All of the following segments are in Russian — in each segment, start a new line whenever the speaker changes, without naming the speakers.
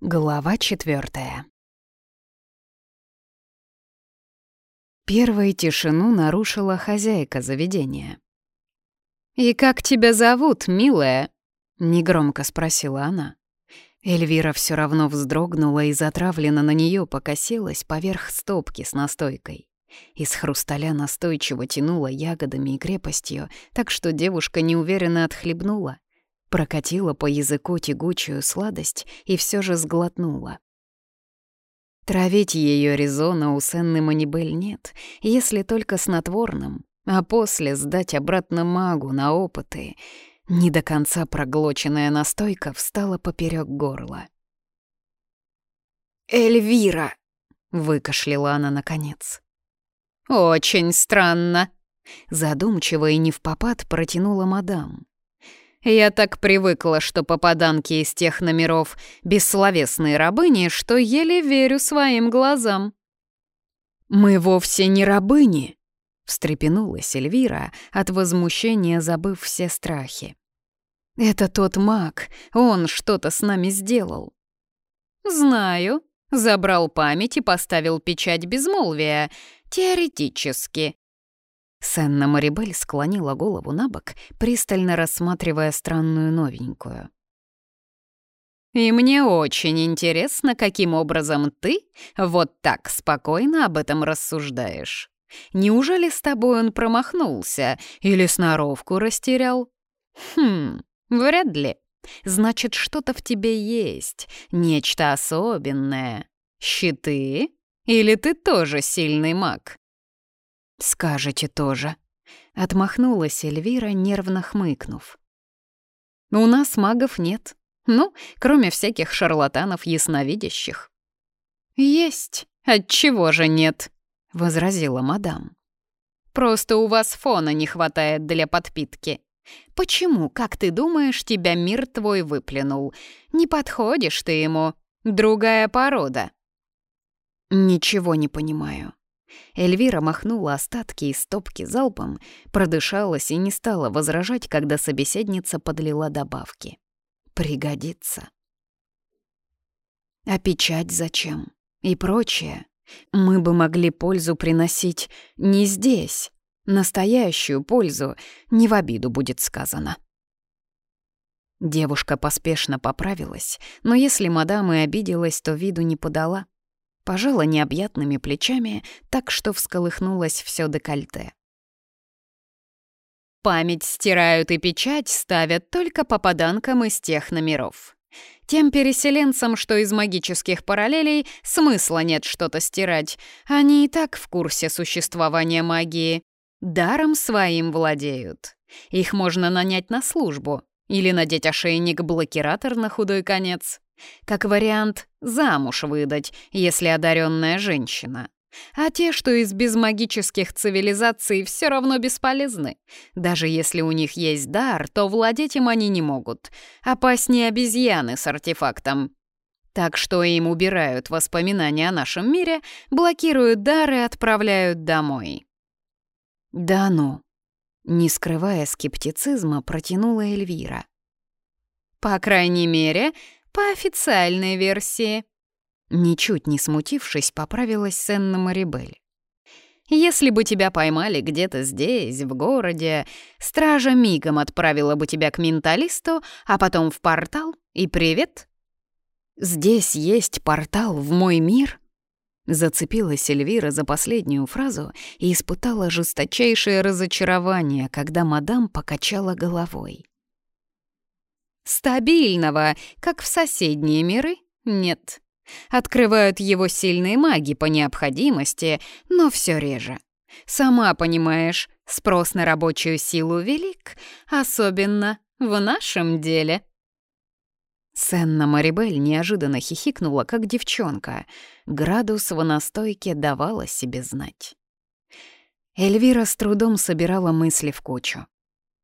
Глава четвертая. Первой тишину нарушила хозяйка заведения. «И как тебя зовут, милая?» — негромко спросила она. Эльвира все равно вздрогнула и затравленно на нее покосилась поверх стопки с настойкой. Из хрусталя настойчиво тянула ягодами и крепостью, так что девушка неуверенно отхлебнула, прокатила по языку тягучую сладость и все же сглотнула. Травить ее резона у Сенны Манибель нет, если только снотворным, а после сдать обратно магу на опыты. Не до конца проглоченная настойка встала поперек горла. «Эльвира!» — выкашляла она наконец. «Очень странно!» — задумчиво и не в попад протянула мадам. Я так привыкла, что попаданки из тех номеров — бессловесные рабыни, что еле верю своим глазам. «Мы вовсе не рабыни», — встрепенулась Эльвира, от возмущения забыв все страхи. «Это тот маг, он что-то с нами сделал». «Знаю», — забрал память и поставил печать безмолвия. «Теоретически», Сенна Марибель склонила голову на бок, пристально рассматривая странную новенькую. «И мне очень интересно, каким образом ты вот так спокойно об этом рассуждаешь. Неужели с тобой он промахнулся или сноровку растерял? Хм, вряд ли. Значит, что-то в тебе есть, нечто особенное. Щиты? Или ты тоже сильный маг?» «Скажете тоже», — отмахнулась Эльвира, нервно хмыкнув. «У нас магов нет. Ну, кроме всяких шарлатанов ясновидящих». «Есть. Отчего же нет?» — возразила мадам. «Просто у вас фона не хватает для подпитки. Почему, как ты думаешь, тебя мир твой выплюнул? Не подходишь ты ему. Другая порода». «Ничего не понимаю», Эльвира махнула остатки из стопки залпом, продышалась и не стала возражать, когда собеседница подлила добавки. «Пригодится». «А печать зачем? И прочее. Мы бы могли пользу приносить не здесь. Настоящую пользу, не в обиду будет сказано». Девушка поспешно поправилась, но если мадам и обиделась, то виду не подала — пожала необъятными плечами, так что всколыхнулось все декольте. Память стирают и печать ставят только попаданкам из тех номеров. Тем переселенцам, что из магических параллелей, смысла нет что-то стирать. Они и так в курсе существования магии. Даром своим владеют. Их можно нанять на службу или надеть ошейник-блокиратор на худой конец. Как вариант, замуж выдать, если одаренная женщина. А те, что из безмагических цивилизаций, все равно бесполезны. Даже если у них есть дар, то владеть им они не могут. Опаснее обезьяны с артефактом. Так что им убирают воспоминания о нашем мире, блокируют дар и отправляют домой. «Да ну!» Не скрывая скептицизма, протянула Эльвира. «По крайней мере, по официальной версии». Ничуть не смутившись, поправилась Сенна Марибель. «Если бы тебя поймали где-то здесь, в городе, стража мигом отправила бы тебя к менталисту, а потом в портал и привет». «Здесь есть портал в мой мир?» Зацепилась Эльвира за последнюю фразу и испытала жесточайшее разочарование, когда мадам покачала головой. Стабильного, как в соседние миры, нет. Открывают его сильные маги по необходимости, но все реже. Сама понимаешь, спрос на рабочую силу велик, особенно в нашем деле. Сенна Марибель неожиданно хихикнула, как девчонка. Градус в настойке давала себе знать. Эльвира с трудом собирала мысли в кучу.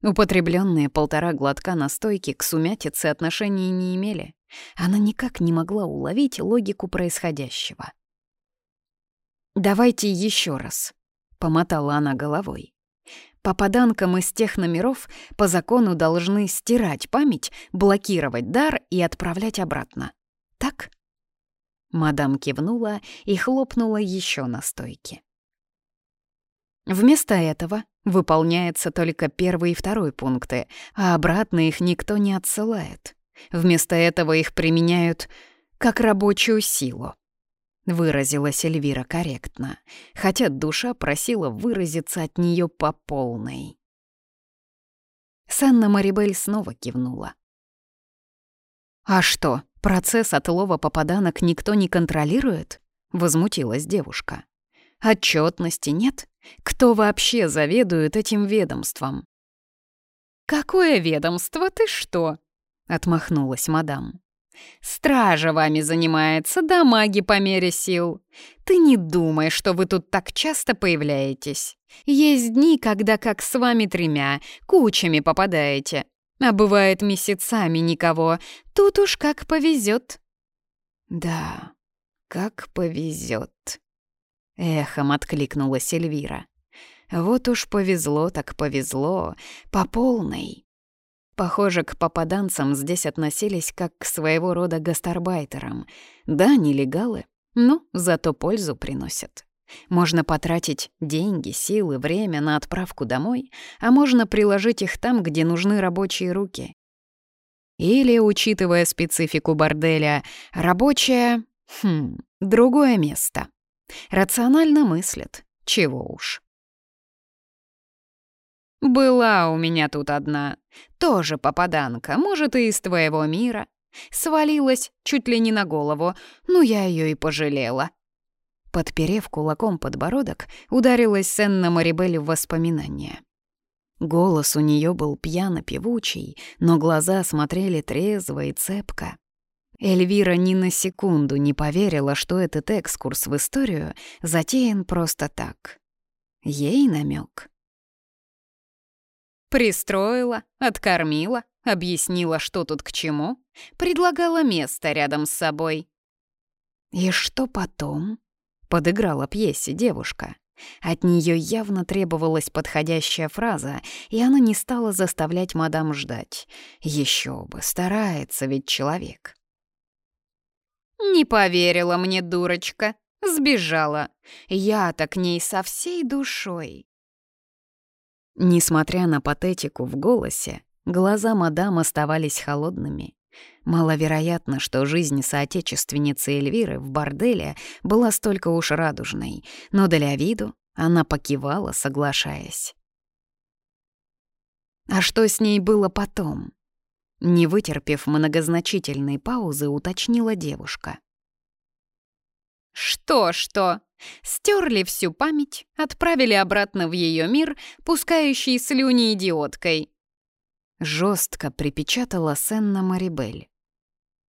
Употребленные полтора глотка настойки к сумятице отношений не имели. Она никак не могла уловить логику происходящего. «Давайте еще раз», — помотала она головой. Попаданкам из тех номеров по закону должны стирать память, блокировать дар и отправлять обратно. Так? Мадам кивнула и хлопнула еще на стойке. Вместо этого выполняется только первый и второй пункты, а обратно их никто не отсылает. Вместо этого их применяют как рабочую силу. Выразилась Эльвира корректно, хотя душа просила выразиться от нее по полной. Санна Марибель снова кивнула. «А что, процесс отлова попаданок никто не контролирует?» — возмутилась девушка. «Отчетности нет? Кто вообще заведует этим ведомством?» «Какое ведомство? Ты что?» — отмахнулась мадам. «Стража вами занимается, да маги по мере сил. Ты не думай, что вы тут так часто появляетесь. Есть дни, когда как с вами тремя, кучами попадаете. А бывает месяцами никого. Тут уж как повезет. «Да, как повезет. Эхом откликнулась Эльвира. «Вот уж повезло так повезло, по полной». Похоже, к попаданцам здесь относились как к своего рода гастарбайтерам. Да, нелегалы, но зато пользу приносят. Можно потратить деньги, силы, время на отправку домой, а можно приложить их там, где нужны рабочие руки. Или, учитывая специфику борделя, рабочее... Хм, другое место. Рационально мыслят, чего уж. «Была у меня тут одна, тоже попаданка, может, и из твоего мира. Свалилась чуть ли не на голову, ну я ее и пожалела». Подперев кулаком подбородок, ударилась Сенна Марибель в воспоминания. Голос у нее был пьяно-певучий, но глаза смотрели трезво и цепко. Эльвира ни на секунду не поверила, что этот экскурс в историю затеян просто так. Ей намек. Пристроила, откормила, объяснила, что тут к чему, предлагала место рядом с собой. «И что потом?» — подыграла пьесе девушка. От нее явно требовалась подходящая фраза, и она не стала заставлять мадам ждать. Еще бы, старается ведь человек. «Не поверила мне, дурочка. Сбежала. Я-то к ней со всей душой. Несмотря на патетику в голосе, глаза мадам оставались холодными. Маловероятно, что жизнь соотечественницы Эльвиры в борделе была столько уж радужной, но для виду она покивала, соглашаясь. А что с ней было потом? Не вытерпев многозначительной паузы, уточнила девушка. «Что-что? Стерли всю память, отправили обратно в ее мир, пускающий слюни идиоткой». Жестко припечатала Сенна Марибель.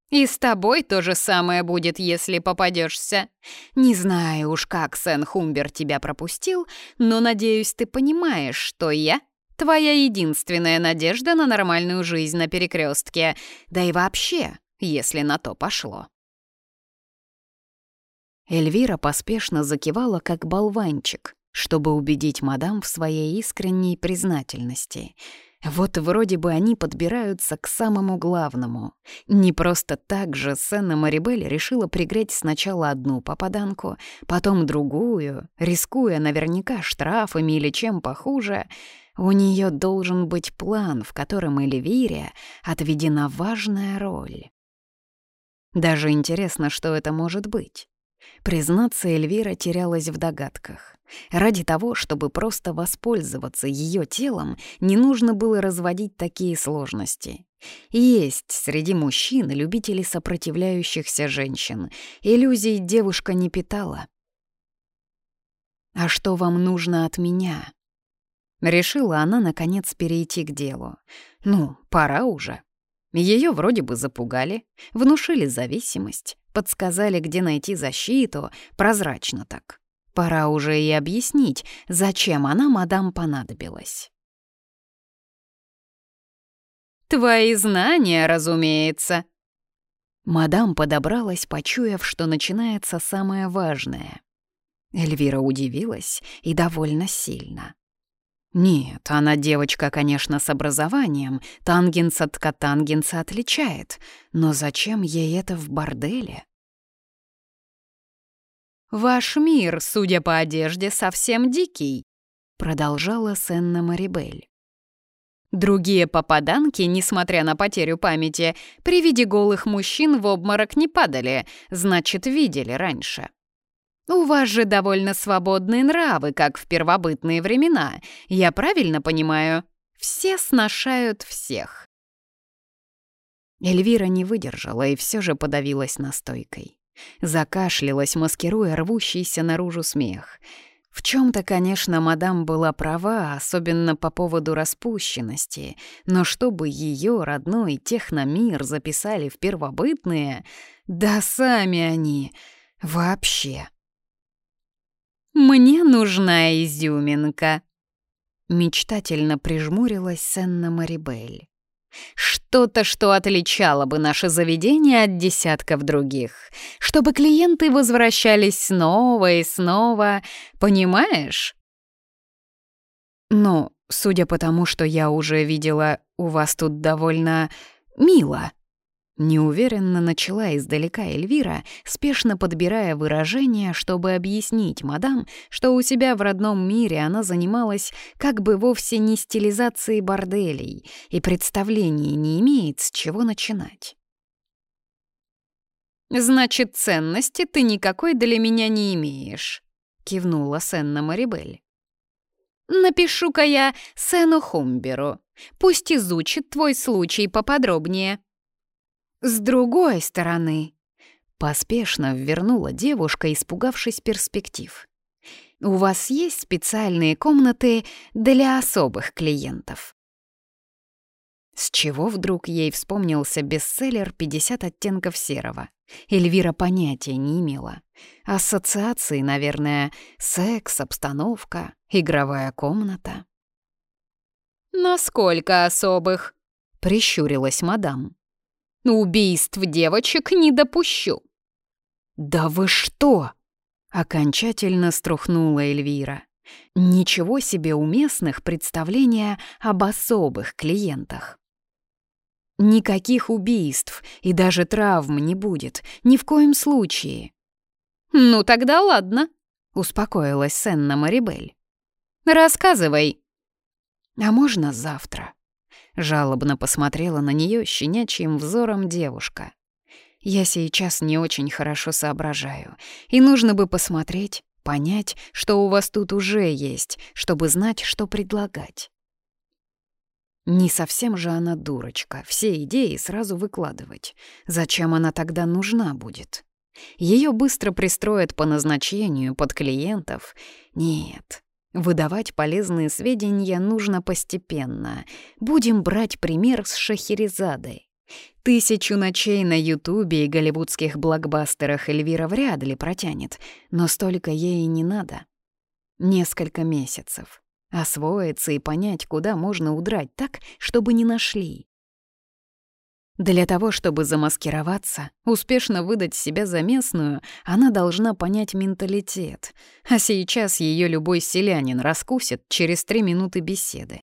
«И с тобой то же самое будет, если попадешься. Не знаю уж, как Сен Хумбер тебя пропустил, но, надеюсь, ты понимаешь, что я — твоя единственная надежда на нормальную жизнь на перекрестке, да и вообще, если на то пошло». Эльвира поспешно закивала, как болванчик, чтобы убедить мадам в своей искренней признательности. Вот вроде бы они подбираются к самому главному. Не просто так же Сенна Марибель решила пригреть сначала одну попаданку, потом другую, рискуя наверняка штрафами или чем похуже. У нее должен быть план, в котором Эльвире отведена важная роль. Даже интересно, что это может быть. Признаться, Эльвира терялась в догадках. Ради того, чтобы просто воспользоваться ее телом, не нужно было разводить такие сложности. Есть среди мужчин любители сопротивляющихся женщин. Иллюзий девушка не питала. «А что вам нужно от меня?» Решила она, наконец, перейти к делу. «Ну, пора уже». Ее вроде бы запугали, внушили зависимость, подсказали, где найти защиту, прозрачно так. Пора уже и объяснить, зачем она мадам понадобилась. «Твои знания, разумеется!» Мадам подобралась, почуяв, что начинается самое важное. Эльвира удивилась и довольно сильно. Нет, она девочка, конечно, с образованием, тангенс от катангенса отличает, но зачем ей это в борделе? «Ваш мир, судя по одежде, совсем дикий», — продолжала Сенна Марибель. Другие попаданки, несмотря на потерю памяти, при виде голых мужчин в обморок не падали, значит, видели раньше. У вас же довольно свободные нравы, как в первобытные времена. Я правильно понимаю? Все сношают всех. Эльвира не выдержала и все же подавилась настойкой. Закашлялась, маскируя рвущийся наружу смех. В чем то конечно, мадам была права, особенно по поводу распущенности, но чтобы ее родной техномир записали в первобытные, да сами они вообще. «Мне нужна изюминка», — мечтательно прижмурилась Сенна Марибель. Что-то, что отличало бы наше заведение от десятков других. Чтобы клиенты возвращались снова и снова. Понимаешь? Ну, судя по тому, что я уже видела, у вас тут довольно мило. Неуверенно начала издалека Эльвира, спешно подбирая выражения, чтобы объяснить мадам, что у себя в родном мире она занималась как бы вовсе не стилизацией борделей и представления не имеет, с чего начинать. «Значит, ценности ты никакой для меня не имеешь», — кивнула Сенна Марибель. «Напишу-ка я Сену Хумберу. Пусть изучит твой случай поподробнее». С другой стороны, поспешно ввернула девушка, испугавшись перспектив. У вас есть специальные комнаты для особых клиентов? С чего вдруг ей вспомнился бестселлер «50 оттенков серого»? Эльвира понятия не имела. Ассоциации, наверное, секс, обстановка, игровая комната. «Насколько особых?» — прищурилась мадам. Убийств девочек не допущу». «Да вы что?» — окончательно струхнула Эльвира. «Ничего себе уместных представления об особых клиентах». «Никаких убийств и даже травм не будет, ни в коем случае». «Ну тогда ладно», — успокоилась Сенна Марибель. «Рассказывай». «А можно завтра?» Жалобно посмотрела на нее щенячьим взором девушка. «Я сейчас не очень хорошо соображаю, и нужно бы посмотреть, понять, что у вас тут уже есть, чтобы знать, что предлагать». Не совсем же она дурочка, все идеи сразу выкладывать. Зачем она тогда нужна будет? Ее быстро пристроят по назначению под клиентов. Нет, Выдавать полезные сведения нужно постепенно. Будем брать пример с Шахерезадой. Тысячу ночей на Ютубе и голливудских блокбастерах Эльвира вряд ли протянет, но столько ей и не надо. Несколько месяцев. Освоиться и понять, куда можно удрать так, чтобы не нашли. Для того, чтобы замаскироваться, успешно выдать себя за местную, она должна понять менталитет, а сейчас ее любой селянин раскусит через три минуты беседы.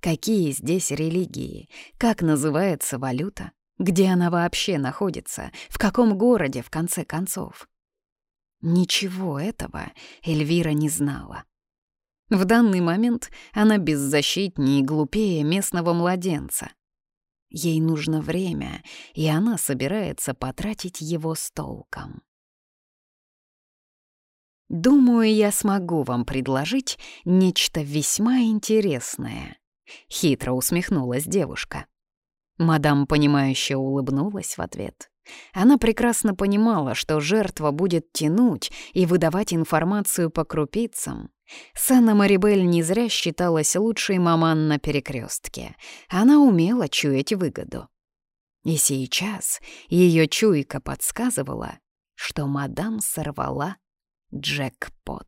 Какие здесь религии? Как называется валюта? Где она вообще находится? В каком городе, в конце концов? Ничего этого Эльвира не знала. В данный момент она беззащитнее и глупее местного младенца — Ей нужно время, и она собирается потратить его с толком. «Думаю, я смогу вам предложить нечто весьма интересное», — хитро усмехнулась девушка. Мадам, понимающе улыбнулась в ответ. Она прекрасно понимала, что жертва будет тянуть и выдавать информацию по крупицам, Санна Марибель не зря считалась лучшей маман на перекрестке. Она умела чуять выгоду. И сейчас ее чуйка подсказывала, что мадам сорвала джекпот.